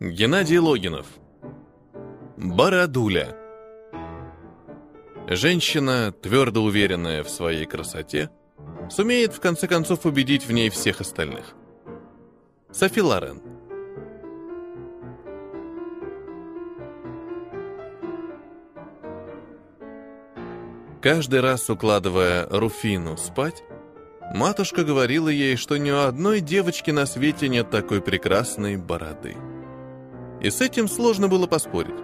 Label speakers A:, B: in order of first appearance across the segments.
A: Геннадий Логинов. Бородуля. Женщина, твердо уверенная в своей красоте, сумеет в конце концов убедить в ней всех остальных. Софи Лорен. Каждый раз укладывая Руфину спать, матушка говорила ей, что ни у одной девочки на свете нет такой прекрасной бороды. И с этим сложно было поспорить.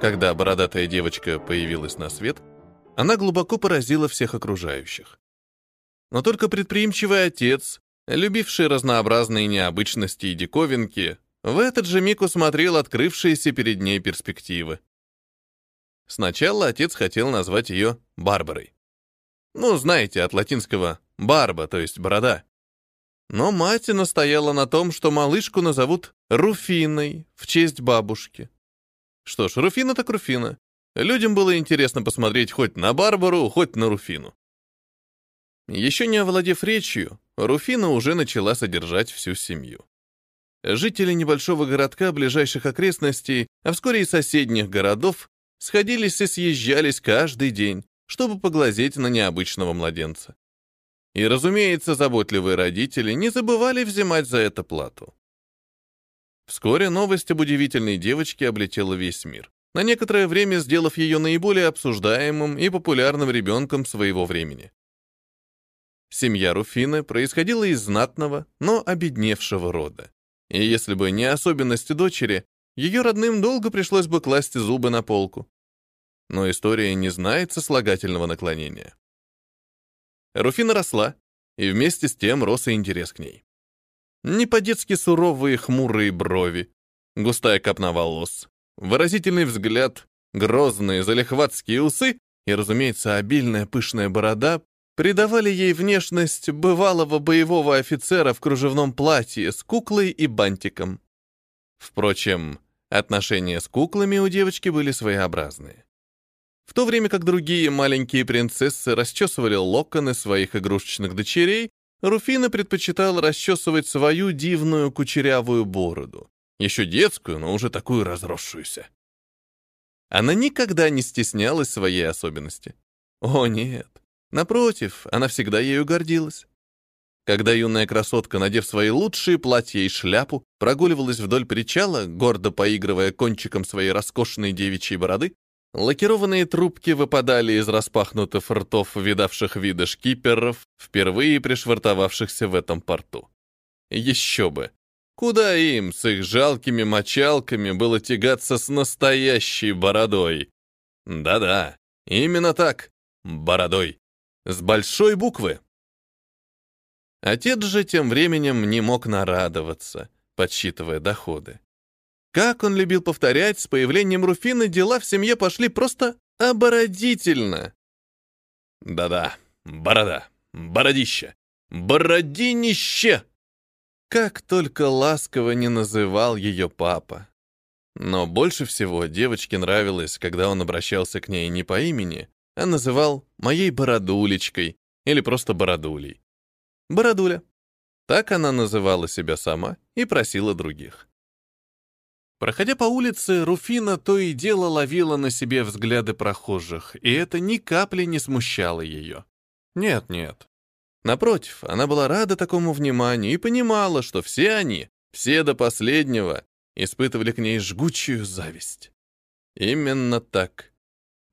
A: Когда бородатая девочка появилась на свет, она глубоко поразила всех окружающих. Но только предприимчивый отец, любивший разнообразные необычности и диковинки, в этот же миг усмотрел открывшиеся перед ней перспективы. Сначала отец хотел назвать ее Барбарой. Ну, знаете, от латинского «барба», то есть «борода». Но мать настояла на том, что малышку назовут Руфиной в честь бабушки. Что ж, Руфина так Руфина. Людям было интересно посмотреть хоть на Барбару, хоть на Руфину. Еще не овладев речью, Руфина уже начала содержать всю семью. Жители небольшого городка, ближайших окрестностей, а вскоре и соседних городов сходились и съезжались каждый день, чтобы поглазеть на необычного младенца. И, разумеется, заботливые родители не забывали взимать за это плату. Вскоре новость об удивительной девочке облетела весь мир, на некоторое время сделав ее наиболее обсуждаемым и популярным ребенком своего времени. Семья Руфины происходила из знатного, но обедневшего рода. И если бы не особенности дочери, ее родным долго пришлось бы класть зубы на полку. Но история не знает сослагательного наклонения. Руфина росла, и вместе с тем рос и интерес к ней. Не по-детски суровые хмурые брови, густая копна волос, выразительный взгляд, грозные залихватские усы и, разумеется, обильная пышная борода придавали ей внешность бывалого боевого офицера в кружевном платье с куклой и бантиком. Впрочем, отношения с куклами у девочки были своеобразные. В то время как другие маленькие принцессы расчесывали локоны своих игрушечных дочерей, Руфина предпочитала расчесывать свою дивную кучерявую бороду, еще детскую, но уже такую разросшуюся. Она никогда не стеснялась своей особенности. О, нет. Напротив, она всегда ею гордилась. Когда юная красотка, надев свои лучшие платья и шляпу, прогуливалась вдоль причала, гордо поигрывая кончиком своей роскошной девичьей бороды, Лакированные трубки выпадали из распахнутых ртов видавших виды шкиперов, впервые пришвартовавшихся в этом порту. Еще бы! Куда им с их жалкими мочалками было тягаться с настоящей бородой? Да-да, именно так, бородой. С большой буквы. Отец же тем временем не мог нарадоваться, подсчитывая доходы. Как он любил повторять, с появлением Руфины дела в семье пошли просто обородительно. Да-да, борода, бородище, бородинище! Как только ласково не называл ее папа. Но больше всего девочке нравилось, когда он обращался к ней не по имени, а называл моей бородулечкой или просто бородулей. Бородуля. Так она называла себя сама и просила других. Проходя по улице, Руфина то и дело ловила на себе взгляды прохожих, и это ни капли не смущало ее. Нет, нет. Напротив, она была рада такому вниманию и понимала, что все они, все до последнего, испытывали к ней жгучую зависть. Именно так.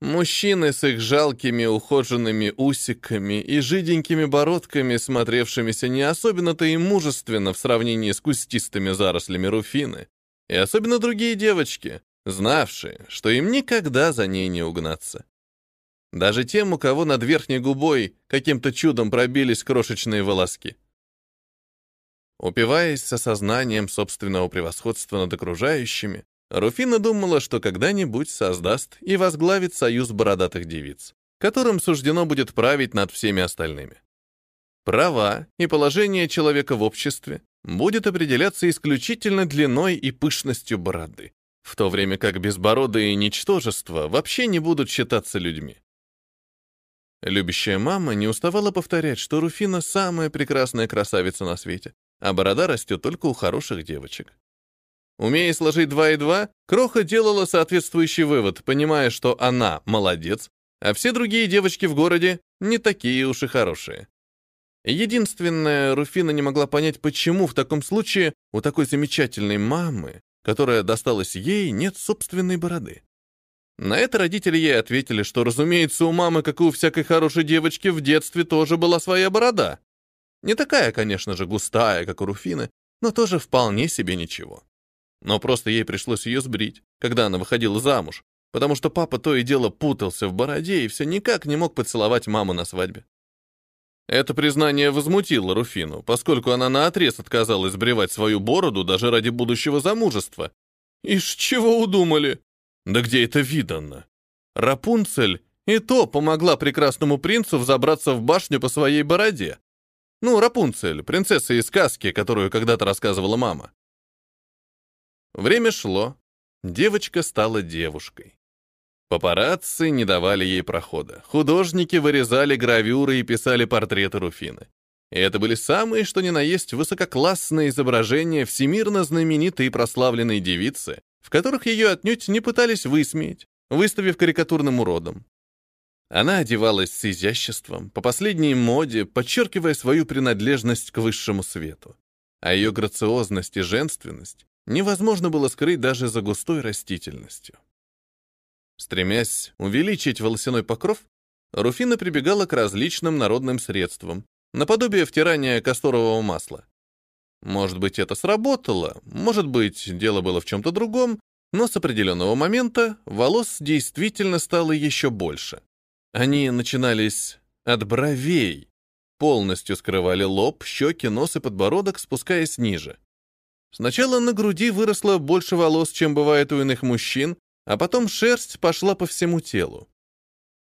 A: Мужчины с их жалкими ухоженными усиками и жиденькими бородками, смотревшимися не особенно-то и мужественно в сравнении с кустистыми зарослями Руфины, и особенно другие девочки, знавшие, что им никогда за ней не угнаться. Даже тем, у кого над верхней губой каким-то чудом пробились крошечные волоски. Упиваясь с осознанием собственного превосходства над окружающими, Руфина думала, что когда-нибудь создаст и возглавит союз бородатых девиц, которым суждено будет править над всеми остальными. Права и положение человека в обществе будет определяться исключительно длиной и пышностью бороды, в то время как безбородые ничтожества вообще не будут считаться людьми. Любящая мама не уставала повторять, что Руфина самая прекрасная красавица на свете, а борода растет только у хороших девочек. Умея сложить два и два, Кроха делала соответствующий вывод, понимая, что она молодец, а все другие девочки в городе не такие уж и хорошие. Единственное, Руфина не могла понять, почему в таком случае у такой замечательной мамы, которая досталась ей, нет собственной бороды. На это родители ей ответили, что, разумеется, у мамы, как и у всякой хорошей девочки, в детстве тоже была своя борода. Не такая, конечно же, густая, как у Руфины, но тоже вполне себе ничего. Но просто ей пришлось ее сбрить, когда она выходила замуж, потому что папа то и дело путался в бороде и все никак не мог поцеловать маму на свадьбе. Это признание возмутило Руфину, поскольку она наотрез отказалась сбривать свою бороду даже ради будущего замужества. Ишь, чего удумали? Да где это видано? Рапунцель и то помогла прекрасному принцу взобраться в башню по своей бороде. Ну, Рапунцель, принцесса из сказки, которую когда-то рассказывала мама. Время шло. Девочка стала девушкой. Папарацци не давали ей прохода. Художники вырезали гравюры и писали портреты Руфины. И это были самые, что ни на есть, высококлассные изображения всемирно знаменитой и прославленной девицы, в которых ее отнюдь не пытались высмеять, выставив карикатурным уродом. Она одевалась с изяществом, по последней моде, подчеркивая свою принадлежность к высшему свету. А ее грациозность и женственность невозможно было скрыть даже за густой растительностью. Стремясь увеличить волосяной покров, Руфина прибегала к различным народным средствам, наподобие втирания касторового масла. Может быть, это сработало, может быть, дело было в чем-то другом, но с определенного момента волос действительно стало еще больше. Они начинались от бровей, полностью скрывали лоб, щеки, нос и подбородок, спускаясь ниже. Сначала на груди выросло больше волос, чем бывает у иных мужчин, а потом шерсть пошла по всему телу.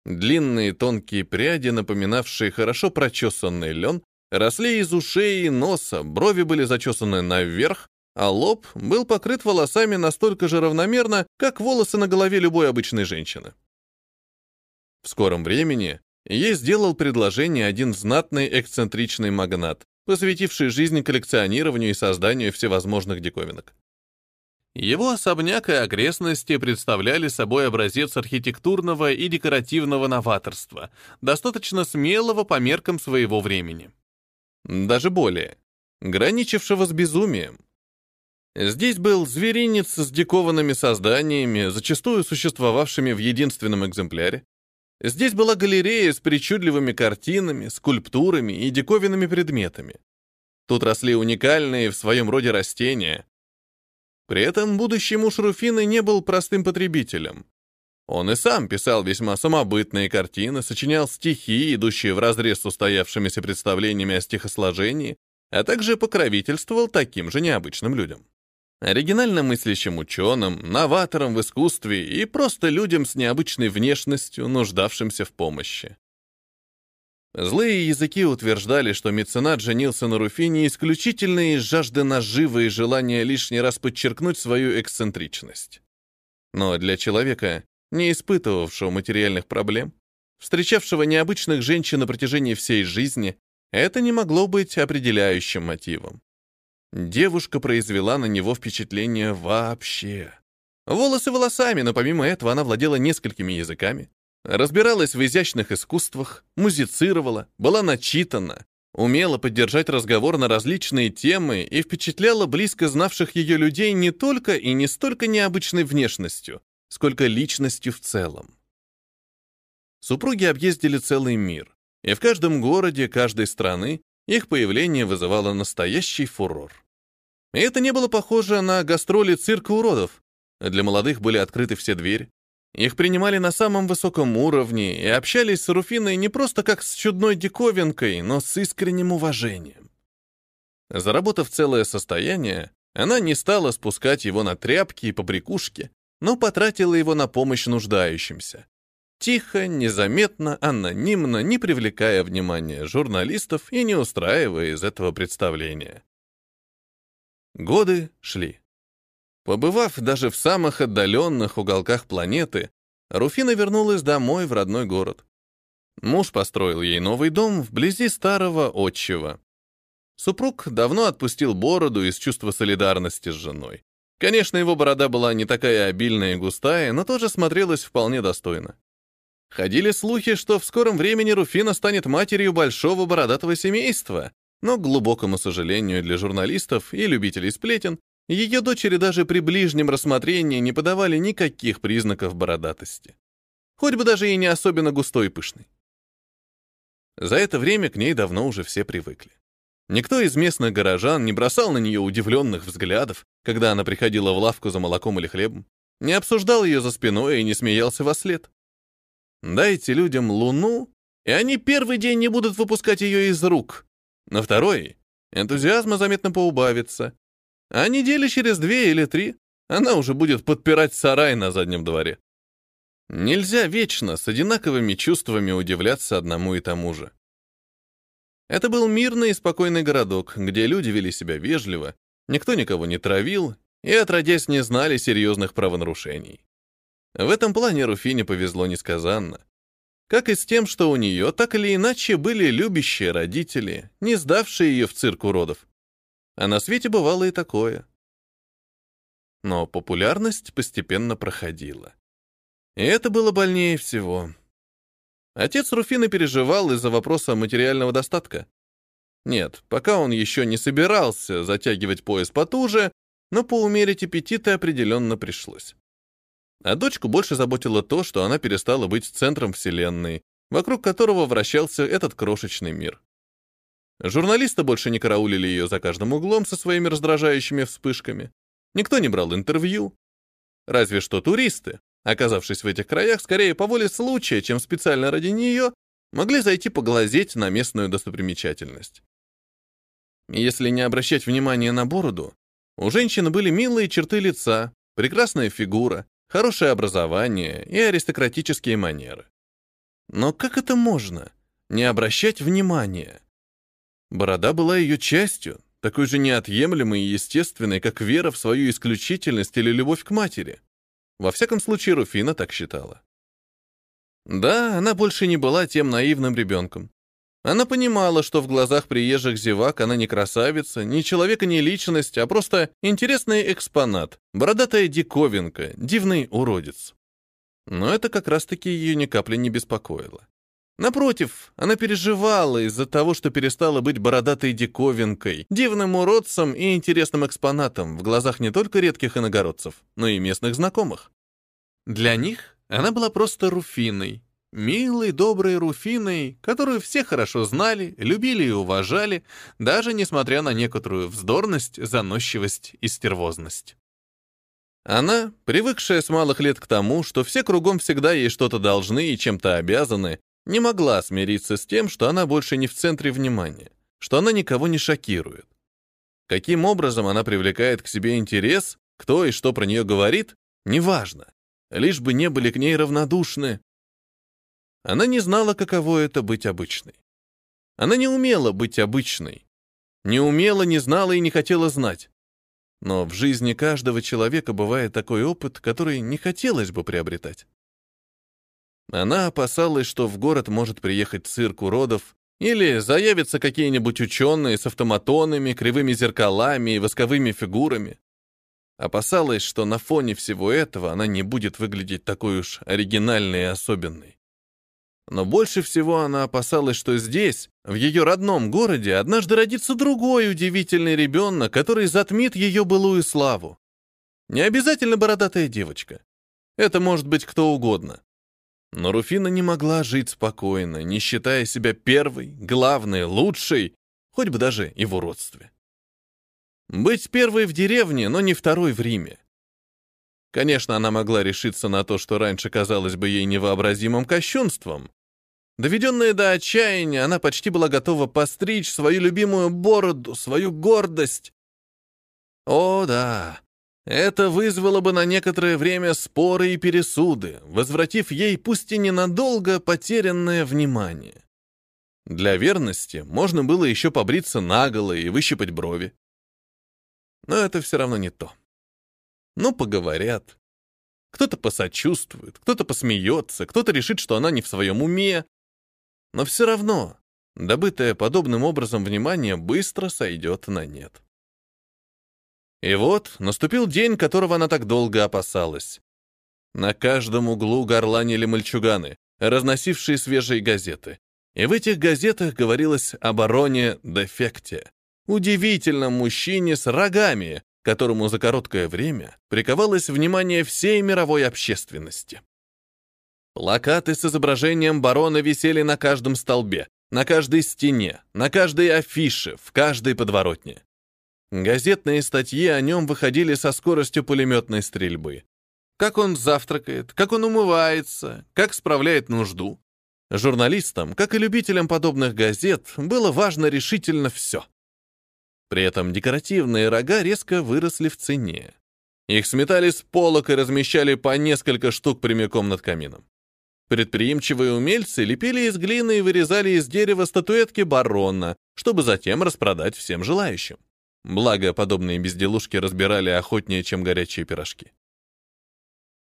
A: Длинные тонкие пряди, напоминавшие хорошо прочесанный лен, росли из ушей и носа, брови были зачесаны наверх, а лоб был покрыт волосами настолько же равномерно, как волосы на голове любой обычной женщины. В скором времени ей сделал предложение один знатный эксцентричный магнат, посвятивший жизнь коллекционированию и созданию всевозможных диковинок. Его особняк и окрестности представляли собой образец архитектурного и декоративного новаторства, достаточно смелого по меркам своего времени. Даже более, граничившего с безумием. Здесь был зверинец с дикованными созданиями, зачастую существовавшими в единственном экземпляре. Здесь была галерея с причудливыми картинами, скульптурами и диковинными предметами. Тут росли уникальные в своем роде растения, при этом будущий муж Руфины не был простым потребителем. Он и сам писал весьма самобытные картины, сочинял стихи, идущие вразрез с устоявшимися представлениями о стихосложении, а также покровительствовал таким же необычным людям. Оригинально мыслящим ученым, новаторам в искусстве и просто людям с необычной внешностью, нуждавшимся в помощи. Злые языки утверждали, что меценат женился на Руфине исключительно из жажды наживы и желания лишний раз подчеркнуть свою эксцентричность. Но для человека, не испытывавшего материальных проблем, встречавшего необычных женщин на протяжении всей жизни, это не могло быть определяющим мотивом. Девушка произвела на него впечатление вообще. Волосы волосами, но помимо этого она владела несколькими языками, Разбиралась в изящных искусствах, музицировала, была начитана, умела поддержать разговор на различные темы и впечатляла близко знавших ее людей не только и не столько необычной внешностью, сколько личностью в целом. Супруги объездили целый мир, и в каждом городе каждой страны их появление вызывало настоящий фурор. И это не было похоже на гастроли цирка уродов. Для молодых были открыты все двери, их принимали на самом высоком уровне и общались с Руфиной не просто как с чудной диковинкой, но с искренним уважением. Заработав целое состояние, она не стала спускать его на тряпки и побрякушки, но потратила его на помощь нуждающимся. Тихо, незаметно, анонимно, не привлекая внимания журналистов и не устраивая из этого представления. Годы шли. Побывав даже в самых отдаленных уголках планеты, Руфина вернулась домой в родной город. Муж построил ей новый дом вблизи старого отчего. Супруг давно отпустил бороду из чувства солидарности с женой. Конечно, его борода была не такая обильная и густая, но тоже смотрелась вполне достойно. Ходили слухи, что в скором времени Руфина станет матерью большого бородатого семейства, но, к глубокому сожалению для журналистов и любителей сплетен, ее дочери даже при ближнем рассмотрении не подавали никаких признаков бородатости. Хоть бы даже и не особенно густой и пышный. За это время к ней давно уже все привыкли. Никто из местных горожан не бросал на нее удивленных взглядов, когда она приходила в лавку за молоком или хлебом, не обсуждал ее за спиной и не смеялся во след. Дайте людям луну, и они первый день не будут выпускать ее из рук. На второй энтузиазма заметно поубавится, а недели через две или три она уже будет подпирать сарай на заднем дворе. Нельзя вечно с одинаковыми чувствами удивляться одному и тому же. Это был мирный и спокойный городок, где люди вели себя вежливо, никто никого не травил и, отродясь, не знали серьезных правонарушений. В этом плане Руфине повезло несказанно. Как и с тем, что у нее так или иначе были любящие родители, не сдавшие ее в цирк уродов. А на свете бывало и такое. Но популярность постепенно проходила. И это было больнее всего. Отец Руфины переживал из-за вопроса материального достатка. Нет, пока он еще не собирался затягивать пояс потуже, но поумерить аппетиты определенно пришлось. А дочку больше заботило то, что она перестала быть центром вселенной, вокруг которого вращался этот крошечный мир. Журналисты больше не караулили ее за каждым углом со своими раздражающими вспышками. Никто не брал интервью. Разве что туристы, оказавшись в этих краях, скорее по воле случая, чем специально ради нее, могли зайти поглазеть на местную достопримечательность. Если не обращать внимания на бороду, у женщины были милые черты лица, прекрасная фигура, хорошее образование и аристократические манеры. Но как это можно? Не обращать внимания? Борода была ее частью, такой же неотъемлемой и естественной, как вера в свою исключительность или любовь к матери. Во всяком случае, Руфина так считала. Да, она больше не была тем наивным ребенком. Она понимала, что в глазах приезжих зевак она не красавица, не человек и не личность, а просто интересный экспонат, бородатая диковинка, дивный уродец. Но это как раз-таки ее ни капли не беспокоило. Напротив, она переживала из-за того, что перестала быть бородатой диковинкой, дивным уродцем и интересным экспонатом в глазах не только редких иногородцев, но и местных знакомых. Для них она была просто Руфиной, милой, доброй Руфиной, которую все хорошо знали, любили и уважали, даже несмотря на некоторую вздорность, заносчивость и стервозность. Она, привыкшая с малых лет к тому, что все кругом всегда ей что-то должны и чем-то обязаны, не могла смириться с тем, что она больше не в центре внимания, что она никого не шокирует. Каким образом она привлекает к себе интерес, кто и что про нее говорит, неважно, лишь бы не были к ней равнодушны. Она не знала, каково это быть обычной. Она не умела быть обычной. Не умела, не знала и не хотела знать. Но в жизни каждого человека бывает такой опыт, который не хотелось бы приобретать. Она опасалась, что в город может приехать цирк уродов, или заявятся какие-нибудь ученые с автоматонами, кривыми зеркалами и восковыми фигурами. Опасалась, что на фоне всего этого она не будет выглядеть такой уж оригинальной и особенной. Но больше всего она опасалась, что здесь, в ее родном городе, однажды родится другой удивительный ребенок, который затмит ее былую славу. Не обязательно бородатая девочка. Это может быть кто угодно. Но Руфина не могла жить спокойно, не считая себя первой, главной, лучшей, хоть бы даже и в уродстве. Быть первой в деревне, но не второй в Риме. Конечно, она могла решиться на то, что раньше казалось бы ей невообразимым кощунством. Доведенная до отчаяния, она почти была готова постричь свою любимую бороду, свою гордость. О, да, это вызвало бы на некоторое время споры и пересуды, возвратив ей пусть и ненадолго потерянное внимание. Для верности можно было еще побриться наголо и выщипать брови. Но это все равно не то. Ну, поговорят. Кто-то посочувствует, кто-то посмеется, кто-то решит, что она не в своем уме. Но все равно добытое подобным образом внимание быстро сойдет на нет. И вот наступил день, которого она так долго опасалась. На каждом углу горланили мальчуганы, разносившие свежие газеты. И в этих газетах говорилось о бароне Дефекте, удивительном мужчине с рогами, которому за короткое время приковалось внимание всей мировой общественности. Плакаты с изображением барона висели на каждом столбе, на каждой стене, на каждой афише, в каждой подворотне. Газетные статьи о нем выходили со скоростью пулеметной стрельбы. Как он завтракает, как он умывается, как справляет нужду. Журналистам, как и любителям подобных газет, было важно решительно все. При этом декоративные рога резко выросли в цене. Их сметали с полок и размещали по несколько штук прямиком над камином. Предприимчивые умельцы лепили из глины и вырезали из дерева статуэтки барона, чтобы затем распродать всем желающим. Благо, подобные безделушки разбирали охотнее, чем горячие пирожки.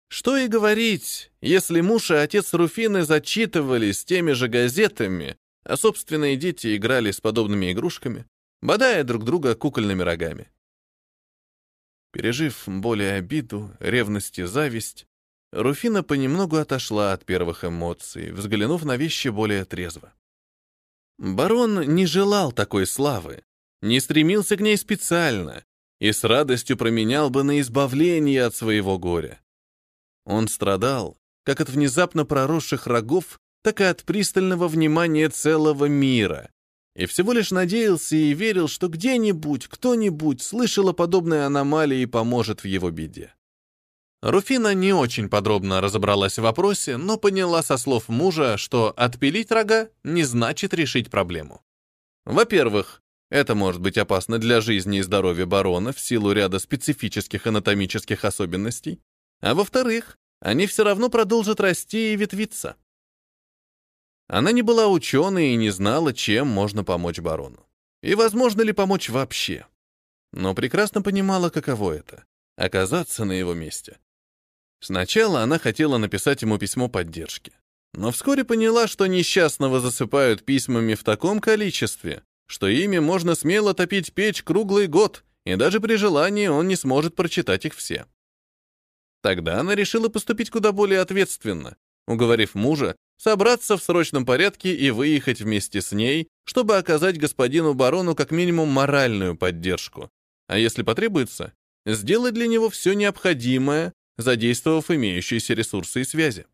A: Что и говорить, если муж и отец Руфины зачитывались теми же газетами, а собственные дети играли с подобными игрушками, бодая друг друга кукольными рогами. Пережив более обиду, ревность и зависть, Руфина понемногу отошла от первых эмоций, взглянув на вещи более трезво. Барон не желал такой славы, не стремился к ней специально и с радостью променял бы на избавление от своего горя. Он страдал как от внезапно проросших рогов, так и от пристального внимания целого мира, и всего лишь надеялся и верил, что где-нибудь, кто-нибудь слышал о подобной аномалии и поможет в его беде. Руфина не очень подробно разобралась в вопросе, но поняла со слов мужа, что отпилить рога не значит решить проблему. Во-первых, это может быть опасно для жизни и здоровья барона в силу ряда специфических анатомических особенностей. А во-вторых, они все равно продолжат расти и ветвиться. Она не была ученой и не знала, чем можно помочь барону. И возможно ли помочь вообще. Но прекрасно понимала, каково это — оказаться на его месте. Сначала она хотела написать ему письмо поддержки, но вскоре поняла, что несчастного засыпают письмами в таком количестве, что ими можно смело топить печь круглый год, и даже при желании он не сможет прочитать их все. Тогда она решила поступить куда более ответственно, уговорив мужа собраться в срочном порядке и выехать вместе с ней, чтобы оказать господину барону как минимум моральную поддержку, а если потребуется, сделать для него все необходимое, задействовав имеющиеся ресурсы и связи.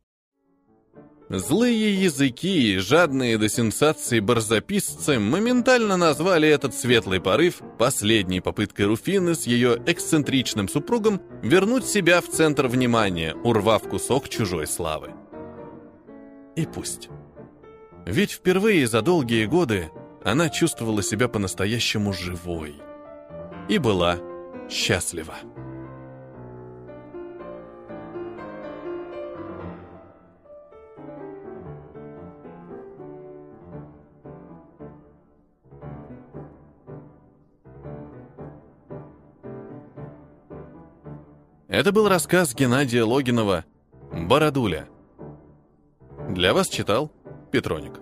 A: Злые языки и жадные до сенсаций барзаписцы моментально назвали этот светлый порыв последней попыткой Руфины с ее эксцентричным супругом вернуть себя в центр внимания, урвав кусок чужой славы. И пусть. Ведь впервые за долгие годы она чувствовала себя по-настоящему живой. И была счастлива. Это был рассказ Геннадия Логинова «Бородуля». Для вас читал Петроник.